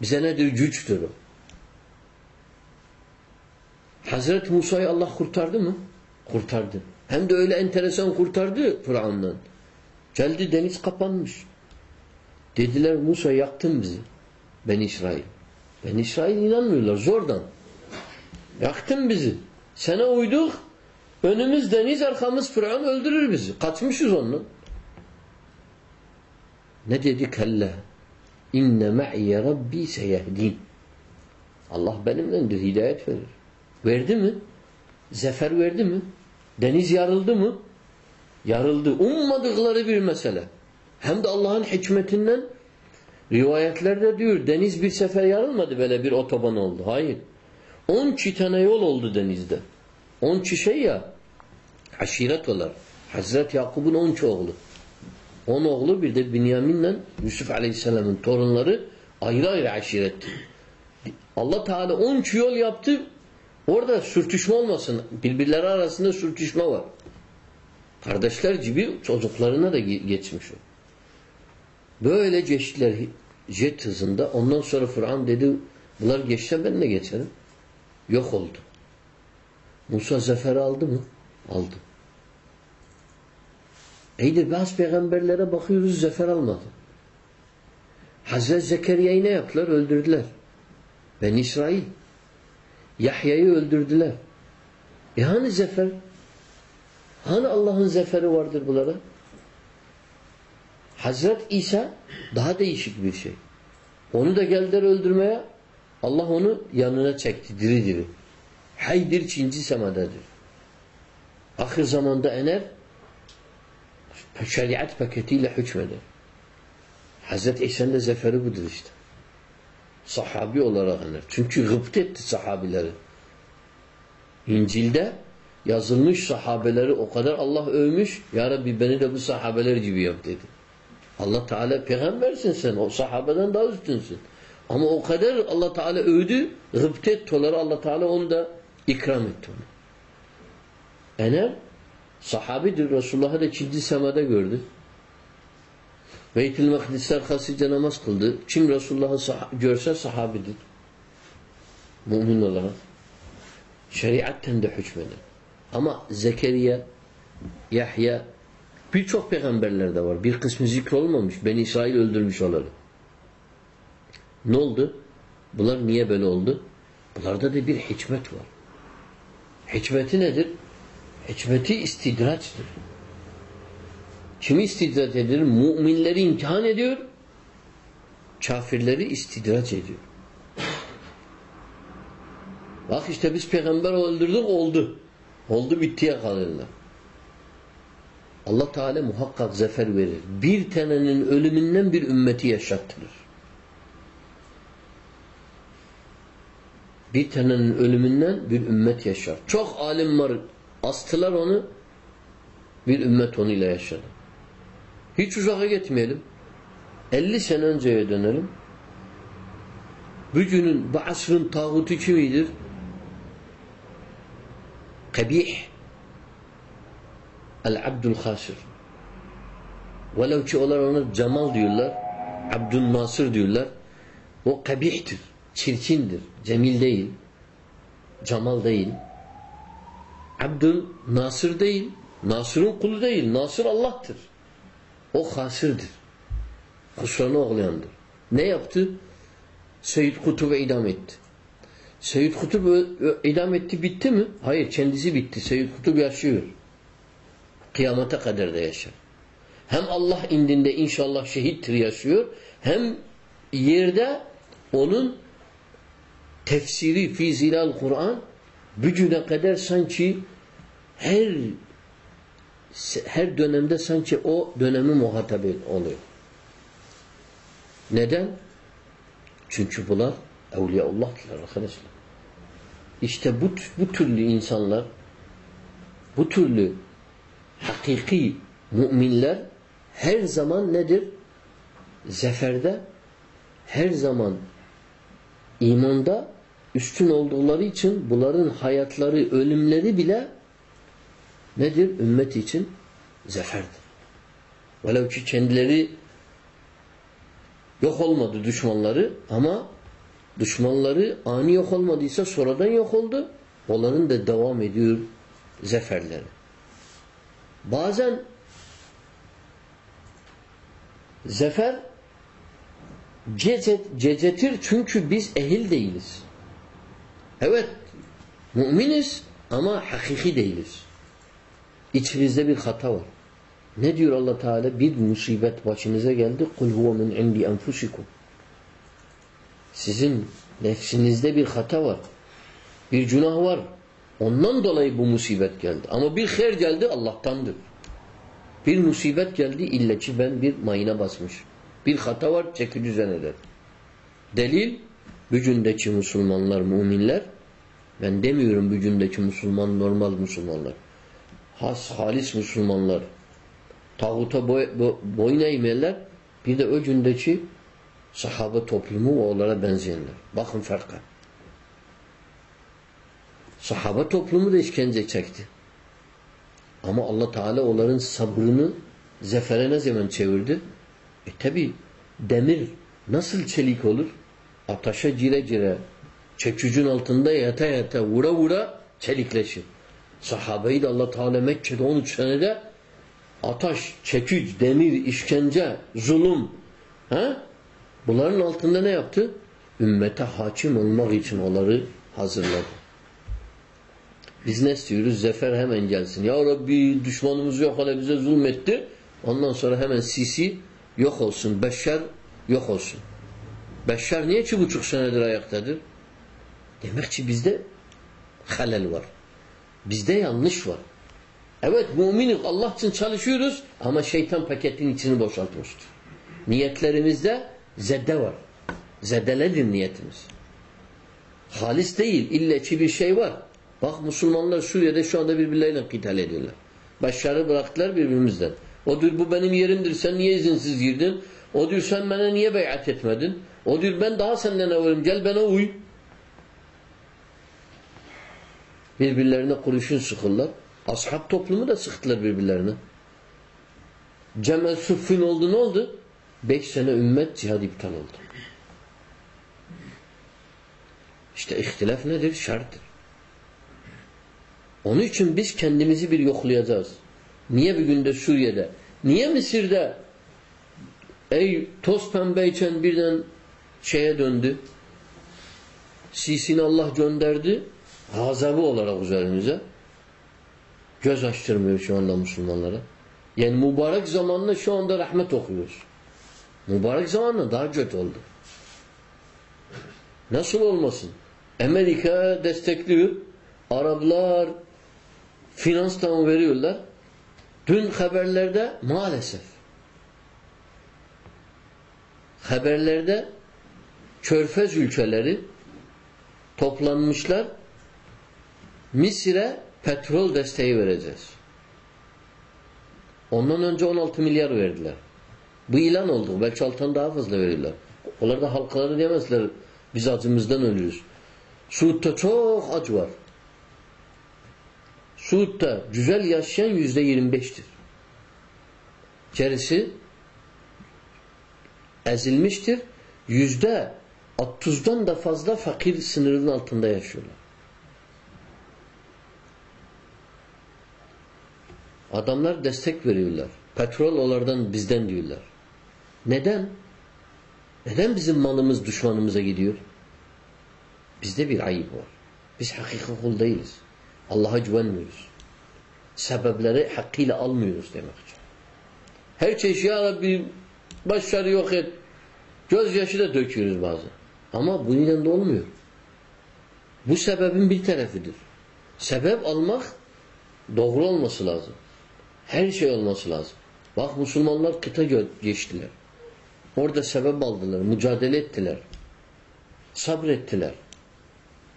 Bize nedir? Güçtür o. Hazreti Musa'yı Allah kurtardı mı? Kurtardı. Hem de öyle enteresan kurtardı Fıraun'dan. Geldi deniz kapanmış. Dediler Musa yaktın bizi. Ben İsrail. Ben İsrail inanmıyorlar zordan. Yaktın bizi. Sana uyduk. Önümüz deniz arkamız Fıraun öldürür bizi. Kaçmışız onunla. Ne dedi? Kella. İnne me'ye rabbi seyehdin. Allah benimlendir. Hidayet verir. Verdi mi? Zefer verdi mi? Deniz yarıldı mı? Yarıldı. Ummadıkları bir mesele. Hem de Allah'ın hikmetinden rivayetlerde diyor deniz bir sefer yarılmadı böyle bir otoban oldu. Hayır. On tane yol oldu denizde. On şey ya aşiret olar. Hazret Yakup'un on oğlu. On oğlu bir de Binyamin'le Yusuf Aleyhisselam'ın torunları ayrı ayrı aşiretti. Allah Teala on yol yaptı. Orada sürtüşme olmasın. Birbirleri arasında sürtüşme var. Kardeşler gibi çocuklarına da geçmiş o. Böyle geçtiler jet hızında. Ondan sonra Fıran dedi bunlar geçse ben de geçerim. Yok oldu. Musa zafer aldı mı? Aldı. İyidir bazı peygamberlere bakıyoruz zafer almadı. Hazreti Zekeriya'yı ne yaptılar? Öldürdüler. Ben İsrail. Yahya'yı öldürdüler. E hani zafer? Hani Allah'ın zaferi vardır bunlara? Hazret İsa daha değişik bir şey. Onu da geldiler öldürmeye. Allah onu yanına çekti diri diri. Haydir ikinci semadadır. Ahir zamanda ener şeriat paketiyle hükmeder. Hazreti İsa'nın da zaferi budur işte. Sahabi olarak ener. Çünkü gıpta etti sahabileri. İncil'de yazılmış sahabeleri o kadar Allah övmüş. Ya Rabbi beni de bu sahabeler gibi yap dedi. Allah Teala peygambersin sen. O sahabeden daha üstünsün. Ama o kadar Allah Teala övdü. Gıpta etti. Allah Teala onu da ikram etti onu. Ener sahabidir. Resulullah'ı da ikinci semada gördü. Beytül Mekdis'te arkasıca namaz kıldı. Kim Resulullah'ı sah görse sahabidir. Mümin olarak. Şeriatten de hükmeder. Ama Zekeriya, Yahya birçok peygamberler de var. Bir kısmı zikr olmamış. Ben İsrail öldürmüş onları. Ne oldu? Bunlar niye böyle oldu? Bunlarda da bir hikmet var. Hikmeti nedir? Hikmeti istidraçtır. Kimi istidraç edilir? Müminleri imtihan ediyor, kafirleri istidraç ediyor. Bak işte biz peygamber öldürdük oldu. Oldu bittiye kalırlar. Allah Teala muhakkak zafer verir. Bir tanenin ölümünden bir ümmeti yaşattırır. Bir tanenin ölümünden bir ümmet yaşar. Çok alim var. Astılar onu. Bir ümmet onunla yaşadı. Hiç uzağa gitmeyelim. 50 sene önceye dönelim. Bugünün bu asrın tağutu kimidir? Kabih. El-Abdül Hasır. Velev ki onlar ona Cemal diyorlar. Abdül Nasır diyorlar. O kabihtir. Çirkindir. Cemil değil. Cemal değil. Abdül Nasır değil. Nasır'ın kulu değil. Nasır Allah'tır. O hasırdır. Kusranı oğlayandır. Ne yaptı? Seyyid Kutub'u idam etti. Seyyid Kutup idam etti bitti mi? Hayır kendisi bitti. Seyyid Kutup yaşıyor. Kıyamete kadar da yaşar. Hem Allah indinde inşallah şehittir yaşıyor. Hem yerde onun tefsiri fi zilal Kur'an bugüne kadar sanki her her dönemde sanki o dönemi muhatap oluyor. Neden? Çünkü bunlar Evliyaullah'tılar arkadaşlar. İşte bu, bu türlü insanlar bu türlü hakiki müminler her zaman nedir? Zeferde her zaman imanda üstün oldukları için bunların hayatları, ölümleri bile nedir? Ümmet için zaferdir. Velev ki kendileri yok olmadı düşmanları ama düşmanları ani yok olmadıysa sonradan yok oldu. Onların da devam ediyor zaferleri. Bazen zafer cecet, cecetir çünkü biz ehil değiliz. Evet müminiz ama hakiki değiliz. İçimizde bir hata var. Ne diyor Allah Teala? Bir musibet başınıza geldi. Kul huve min indi enfusikum. Sizin nefsinizde bir hata var. Bir günah var. Ondan dolayı bu musibet geldi. Ama bir her geldi Allah'tandır. Bir musibet geldi illa ki ben bir mayına basmış. Bir hata var çeki düzen eder. Delil bugündeki Müslümanlar, müminler ben demiyorum bugündeki Müslüman normal Müslümanlar. Has, halis Müslümanlar tağuta boy, bo, boyun eğmeyenler bir de o gündeki sahabe toplumu ve onlara benzeyenler. Bakın farka. Sahabe toplumu da işkence çekti. Ama Allah Teala onların sabrını zefere ne zaman çevirdi? E tabi demir nasıl çelik olur? Ataşa gire gire çekücün altında yata yata vura vura çelikleşir. Sahabeyi de Allah Teala Mekke'de 13 senede ataş, çeküc, demir, işkence, zulüm he? bunların altında ne yaptı? Ümmete hakim olmak için onları hazırladı. Biz ne istiyoruz? Zefer hemen gelsin. Ya Rabbi düşmanımız yok hala bize zulmetti. Ondan sonra hemen Sisi yok olsun. Beşşer yok olsun. Beşşer niye iki buçuk senedir ayaktadır? Demek ki bizde halel var. Bizde yanlış var. Evet müminiz Allah için çalışıyoruz ama şeytan paketin içini boşaltmıştır. Niyetlerimizde zedde var. Zeddeledir niyetimiz. Halis değil. İlle ki bir şey var. Bak Müslümanlar Suriye'de şu anda birbirleriyle kıtal ediyorlar. Başarı bıraktılar birbirimizden. O diyor bu benim yerimdir sen niye izinsiz girdin? O diyor sen bana niye beyat etmedin? O diyor ben daha senden evvelim gel bana uy. Birbirlerine kurşun sıkırlar. Ashab toplumu da sıktılar birbirlerine. Cemel Suffin oldu ne oldu? Beş sene ümmet cihad iptal oldu. İşte ihtilaf nedir? Şarttır. Onun için biz kendimizi bir yoklayacağız. Niye bir günde Suriye'de? Niye Mısır'da ey toz pembeyken birden şeye döndü? Sisi'ni Allah gönderdi. Gazabı olarak üzerimize. Göz açtırmıyor şu anda Müslümanlara. Yani mübarek zamanla şu anda rahmet okuyoruz. Mübarek zamanla daha kötü oldu. Nasıl olmasın? Amerika destekliyor. Araplar finanstan veriyorlar. Dün haberlerde maalesef haberlerde körfez ülkeleri toplanmışlar Mısır'a petrol desteği vereceğiz. Ondan önce 16 milyar verdiler. Bu ilan oldu. Belki alttan daha fazla verirler. Onlar da halkaları diyemezler. Biz acımızdan ölürüz. Suud'da çok acı var. Suud'da güzel yaşayan yüzde yirmi beştir. Gerisi ezilmiştir. Yüzde otuzdan da fazla fakir sınırının altında yaşıyorlar. Adamlar destek veriyorlar. Petrol onlardan bizden diyorlar. Neden? Neden bizim malımız düşmanımıza gidiyor? Bizde bir ayıp var. Biz hakiki kul değiliz. Allah'a güvenmiyoruz. Sebepleri hakkıyla almıyoruz demektir. Her çeşit ya Rabbi başları yok et. Gözyaşı da döküyoruz bazen. Ama bunun da olmuyor. Bu sebebin bir tarafıdır. Sebep almak doğru olması lazım. Her şey olması lazım. Bak Müslümanlar kıta geçtiler. Orada sebep aldılar, mücadele ettiler. Sabrettiler.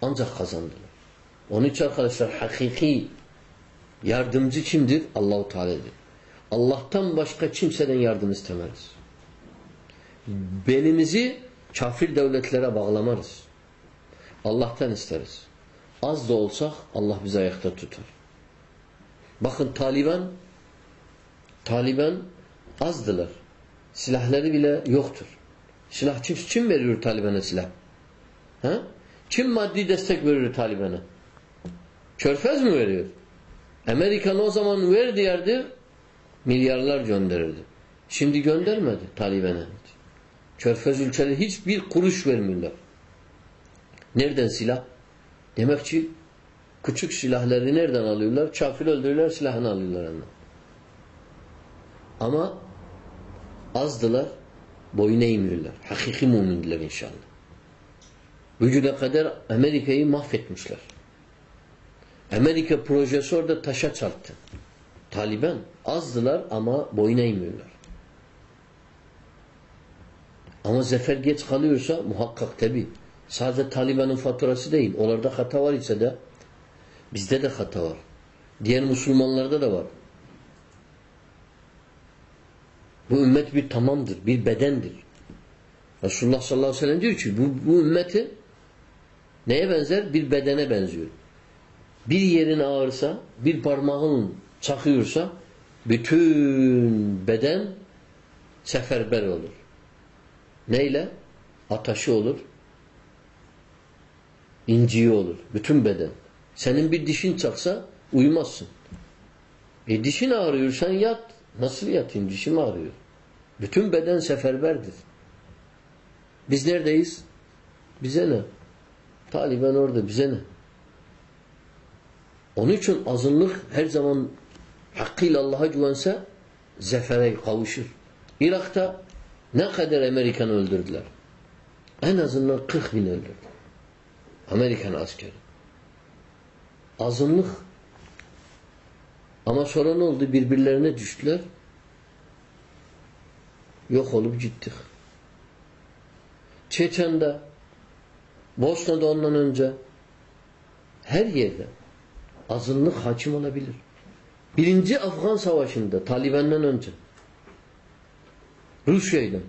Ancak kazandılar. Onun için arkadaşlar hakiki yardımcı kimdir? Allahu Teala'dır. Allah'tan başka kimseden yardım istemeriz. Belimizi kafir devletlere bağlamarız. Allah'tan isteriz. Az da olsak Allah bizi ayakta tutar. Bakın Taliban Taliban azdılar. Silahları bile yoktur. Silah kim, kim veriyor Taliban'a silah? Ha? Kim maddi destek veriyor Taliban'a? Körfez mi veriyor? Amerikan o zaman verdi yerdir milyarlar gönderirdi. Şimdi göndermedi Taliban'a. Körfez ülkeleri hiçbir kuruş vermiyorlar. Nereden silah? Demek ki küçük silahları nereden alıyorlar? Kafir öldürüyorlar, silahını alıyorlar ondan. Ama azdılar, boyun eğmiyorlar. Hakiki mümindiler inşallah. Bugüne kadar Amerika'yı mahvetmişler. Amerika projesi orada taşa çarptı. Taliban azdılar ama boyun eğmiyorlar. Ama zafer geç kalıyorsa muhakkak tabi. Sadece Taliban'ın faturası değil. Onlarda hata var ise de bizde de hata var. Diğer Müslümanlarda da var. Bu ümmet bir tamamdır, bir bedendir. Resulullah sallallahu aleyhi ve sellem diyor ki bu, bu ümmeti neye benzer? Bir bedene benziyor. Bir yerin ağırsa, bir parmağın çakıyorsa bütün beden seferber olur. Neyle? Ataşı olur. inciği olur. Bütün beden. Senin bir dişin çaksa uyumazsın. E dişin ağrıyor sen yat. Nasıl yatayım? Dişim ağrıyor. Bütün beden seferberdir. Biz neredeyiz? Bize ne? Taliban orada bize ne? Onun için azınlık her zaman hakkıyla Allah'a güvense zefere kavuşur. Irak'ta ne kadar Amerikan öldürdüler? En azından 40 bin öldürdü. Amerikan askeri. Azınlık. Ama sonra ne oldu? Birbirlerine düştüler. Yok olup gittik. Çeçen'de, Bosna'da ondan önce her yerde azınlık hakim olabilir. Birinci Afgan Savaşı'nda Taliban'dan önce Rusya'ydı.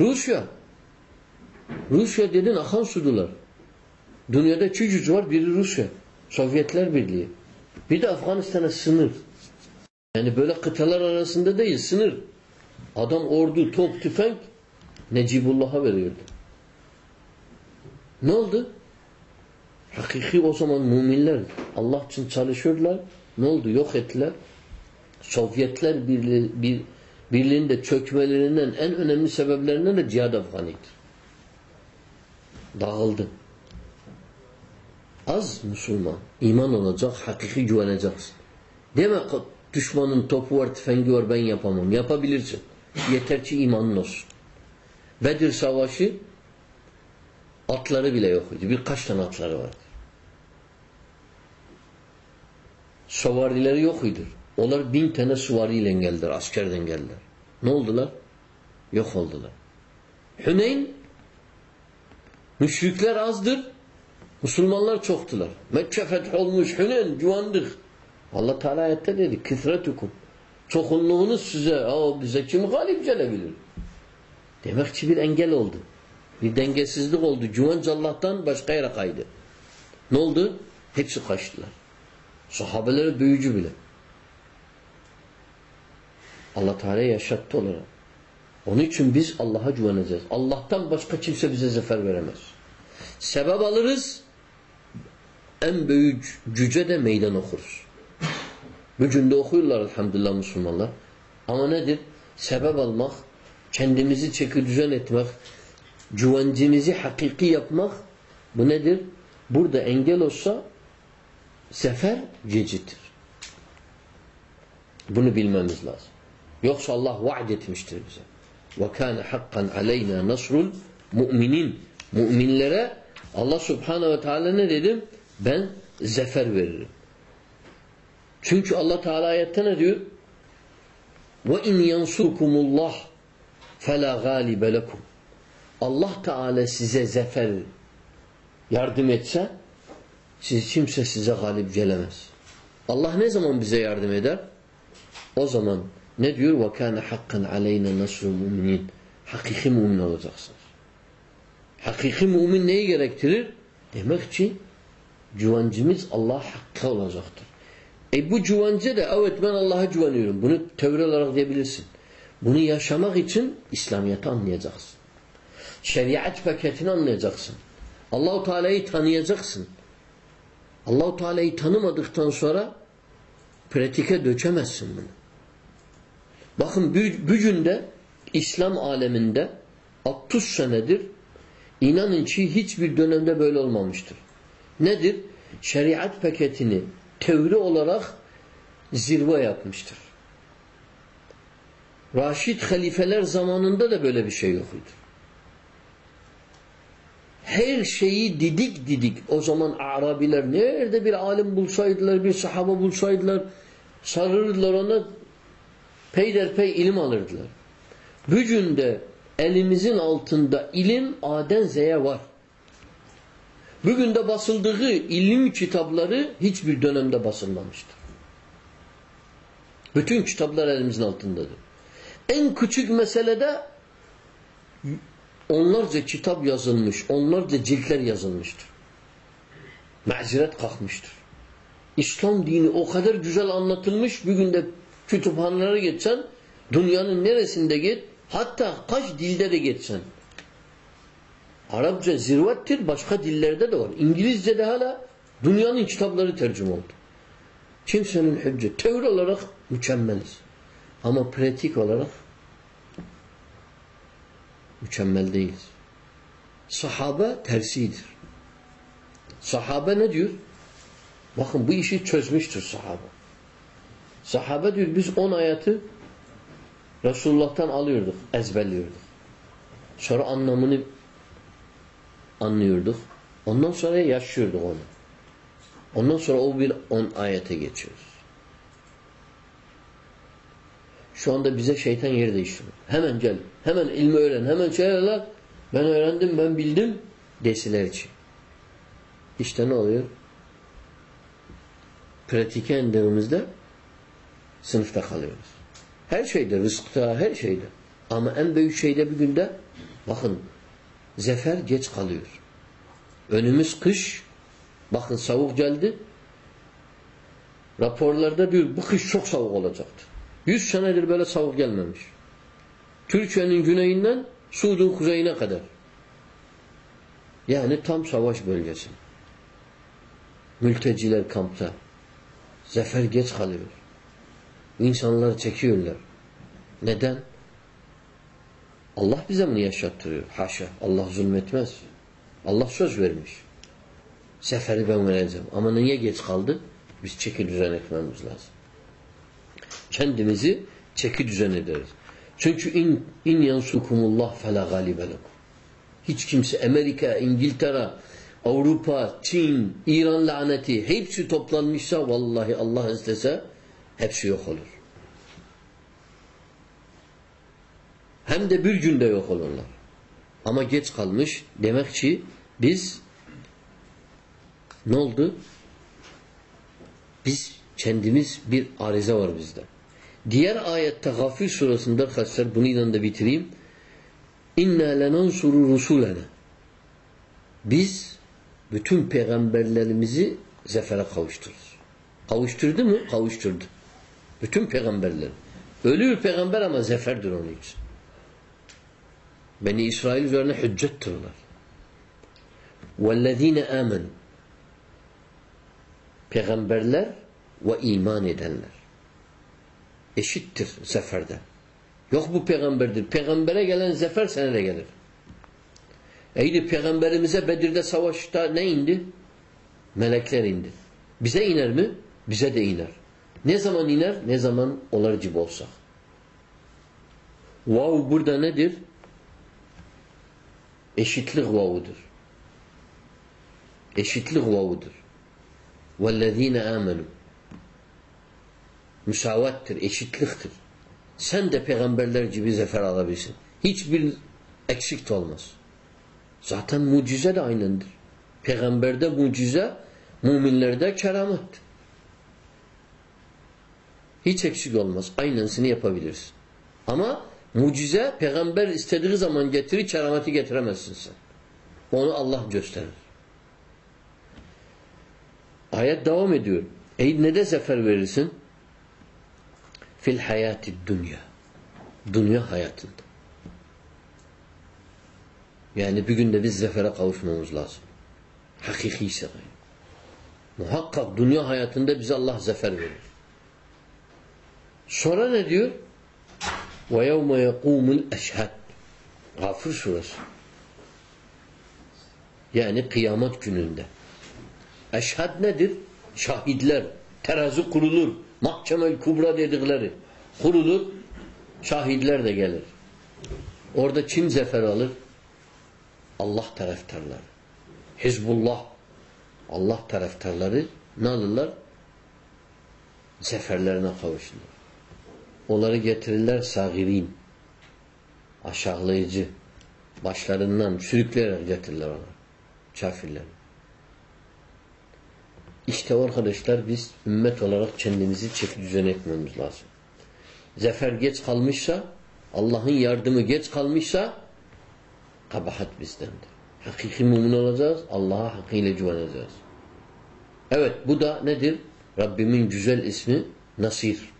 Rusya Rusya dedin akan sudular. Dünyada iki güç var. Biri Rusya. Sovyetler Birliği. Bir de Afganistan'a sınır. Yani böyle kıtalar arasında değil sınır. Adam ordu, top, tüfek Necibullah'a veriyordu. Ne oldu? Hakiki o zaman müminler Allah için çalışıyorlar. Ne oldu? Yok ettiler. Sovyetler Birliği, bir, birliğinde çökmelerinden en önemli sebeplerinden de cihad Afgani'dir. Dağıldı. Az Müslüman. iman olacak, hakiki güveneceksin. Deme düşmanın topu var, tüfengi var ben yapamam. Yapabilirsin. Yeter ki imanın olsun. Bedir Savaşı atları bile yok idi. Birkaç tane atları vardı. Süvarileri yok idi. Onlar bin tane süvariyle geldiler, askerden geldiler. Ne oldular? Yok oldular. Hüneyn müşrikler azdır, Müslümanlar çoktular. Mekke feth olmuş, Hüneyn, cuvandık. Allah Teala ayette dedi, küthretukum. Çokunluğunuz size, Aa, bize kim galip gelebilir? Demek ki bir engel oldu. Bir dengesizlik oldu. Cuvanca Allah'tan başka yere kaydı. Ne oldu? Hepsi kaçtılar. Sahabeleri büyücü bile. Allah Teala yaşattı onları. Onun için biz Allah'a güveneceğiz. Allah'tan başka kimse bize zafer veremez. Sebep alırız. En büyük cüce de meydan okuruz. Bugün de okuyorlar elhamdülillah Müslümanlar. Ama nedir? Sebep almak, kendimizi çeki düzen etmek, güvencimizi hakiki yapmak bu nedir? Burada engel olsa sefer gecitir. Bunu bilmemiz lazım. Yoksa Allah vaad etmiştir bize. وَكَانَ حَقًّا عَلَيْنَا نَصْرُ müminin Müminlere Allah Subhanahu ve Teala ne dedim? Ben zafer veririm. Çünkü Allah Teala ayette ne diyor? وَاِنْ يَنْصُرْكُمُ اللّٰهِ فَلَا غَالِبَ لَكُمْ Allah Teala size zafer yardım etse siz kimse size galip gelemez. Allah ne zaman bize yardım eder? O zaman ne diyor? وَكَانَ حَقًّا عَلَيْنَا نَصْرُ الْمُؤْمِنِينَ Hakiki mümin olacaksınız. Hakiki mümin neyi gerektirir? Demek ki güvencimiz Allah hakkı olacaktır. E bu güvence de evet ben Allah'a güveniyorum. Bunu teori olarak diyebilirsin. Bunu yaşamak için İslamiyet'i anlayacaksın. Şeriat paketini anlayacaksın. Allahu Teala'yı tanıyacaksın. Allahu Teala'yı tanımadıktan sonra pratike dökemezsin bunu. Bakın bücünde İslam aleminde 60 senedir inanın ki hiçbir dönemde böyle olmamıştır. Nedir? Şeriat paketini teori olarak zirve yapmıştır. Raşid halifeler zamanında da böyle bir şey yoktu. Her şeyi didik didik. O zaman Arabiler nerede bir alim bulsaydılar, bir sahaba bulsaydılar, sarırdılar ona peyderpey ilim alırdılar. Bugün de elimizin altında ilim Aden Z'ye var. Bugün de basıldığı ilim kitapları hiçbir dönemde basılmamıştır. Bütün kitaplar elimizin altındadır. En küçük meselede onlarca kitap yazılmış, onlarca ciltler yazılmıştır. Maziret kalkmıştır. İslam dini o kadar güzel anlatılmış, bugün de kütüphanelere geçsen, dünyanın neresinde git, hatta kaç dilde de geçsen. Arapça zirvettir, başka dillerde de var. İngilizce'de hala dünyanın kitapları tercüme oldu. Kimsenin hüccet. Teori olarak mükemmeliz. Ama pratik olarak mükemmel değiliz. Sahaba tersidir. Sahabe ne diyor? Bakın bu işi çözmüştür sahaba. Sahabe diyor biz on ayeti Resulullah'tan alıyorduk, ezberliyorduk. Sonra anlamını anlıyorduk. Ondan sonra yaşıyorduk onu. Ondan sonra o bir on ayete geçiyoruz. Şu anda bize şeytan yer değiştiriyor. Hemen gel. Hemen ilmi öğren. Hemen şeyler. Ben öğrendim. Ben bildim. Desiler için. İşte ne oluyor? Pratike indiğimizde sınıfta kalıyoruz. Her şeyde, rızkta, her şeyde. Ama en büyük şeyde bir günde bakın zefer geç kalıyor. Önümüz kış. Bakın savuk geldi. Raporlarda diyor bu kış çok savuk olacaktır. 100 senedir böyle savuk gelmemiş. Türkiye'nin güneyinden Suud'un kuzeyine kadar. Yani tam savaş bölgesi. Mülteciler kampta. Zafer geç kalıyor. İnsanları çekiyorlar. Neden? Allah bize bunu yaşattırıyor. Haşa. Allah zulmetmez. Allah söz vermiş. Seferi ben vereceğim. Ama niye geç kaldı? Biz çekil düzen etmemiz lazım. Kendimizi çeki düzen ederiz. Çünkü in, in yansukumullah fela galibe. Hiç kimse Amerika, İngiltere, Avrupa, Çin, İran laneti hepsi toplanmışsa vallahi Allah istese hepsi yok olur. Hem de bir günde yok olurlar. Ama geç kalmış. Demek ki biz ne oldu? Biz kendimiz bir arıza var bizde. Diğer ayette Gafir surasında arkadaşlar bunu da bitireyim. İnna lenansuru rusulena. Biz bütün peygamberlerimizi zefere kavuştururuz. Kavuşturdu mu? Kavuşturdu. Bütün peygamberler. Ölü bir peygamber ama zeferdir onun için. Beni İsrail üzerine hüccettirler. وَالَّذ۪ينَ آمَنُوا Peygamberler ve iman edenler. Eşittir zeferde. Yok bu peygamberdir. Peygambere gelen zefer sana da gelir. Eydi peygamberimize Bedir'de savaşta ne indi? Melekler indi. Bize iner mi? Bize de iner. Ne zaman iner? Ne zaman olar gibi olsak. Vav burada nedir? Eşitlik vavudur. Eşitlik vavudur. وَالَّذ۪ينَ آمَنُوا Müsavattir, eşitliktir. Sen de peygamberler gibi zafer alabilirsin. Hiçbir eksik olmaz. Zaten mucize de aynendir. Peygamberde mucize, müminlerde keramet. Hiç eksik olmaz. Aynısını yapabilirsin. Ama mucize peygamber istediği zaman getirir, kerameti getiremezsin sen. Onu Allah gösterir. Ayet devam ediyor. Ey ne de zafer verirsin? Fil hayati dünya. Dünya hayatında. Yani bir günde biz zafere kavuşmamız lazım. Hakiki ise. Muhakkak dünya hayatında bize Allah zafer verir. Sonra ne diyor? وَيَوْمَ يَقُومُ الْاَشْهَدِ Gafır suresi. Yani kıyamet gününde. Eşhad nedir? Şahitler. Terazi kurulur. Mahkemel kubra dedikleri. Kurulur. Şahitler de gelir. Orada kim zafer alır? Allah taraftarları. Hizbullah. Allah taraftarları ne alırlar? Zaferlerine kavuşurlar. Onları getirirler sagirin. Aşağılayıcı. Başlarından sürükleyerek getirirler ona. Kafirler. İşte arkadaşlar biz ümmet olarak kendimizi çeki düzen etmemiz lazım. Zafer geç kalmışsa, Allah'ın yardımı geç kalmışsa kabahat bizdendir. Hakiki mümin olacağız, Allah'a hakkıyla güveneceğiz. Evet bu da nedir? Rabbimin güzel ismi Nasir.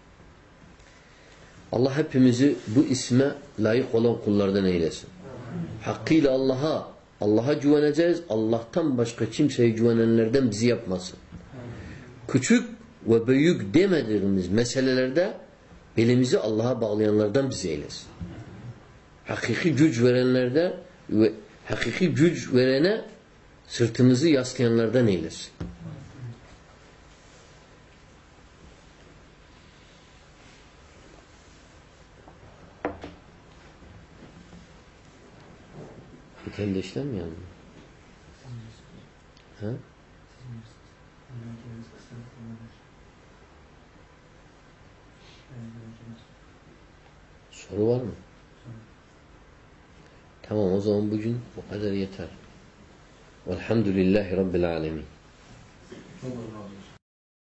Allah hepimizi bu isme layık olan kullardan eylesin. Hakkıyla Allah'a Allah'a güveneceğiz. Allah'tan başka kimseye güvenenlerden bizi yapmasın. Küçük ve büyük demediğimiz meselelerde belimizi Allah'a bağlayanlardan bizi eylesin. Hakiki güç verenlerde ve hakiki güç verene sırtımızı yaslayanlardan eylesin. De işlenmiyor mu? Ha? Soru var mı? Tamam o zaman bugün bu kadar yeter. Velhamdülillahi Rabbil Alemin. Çok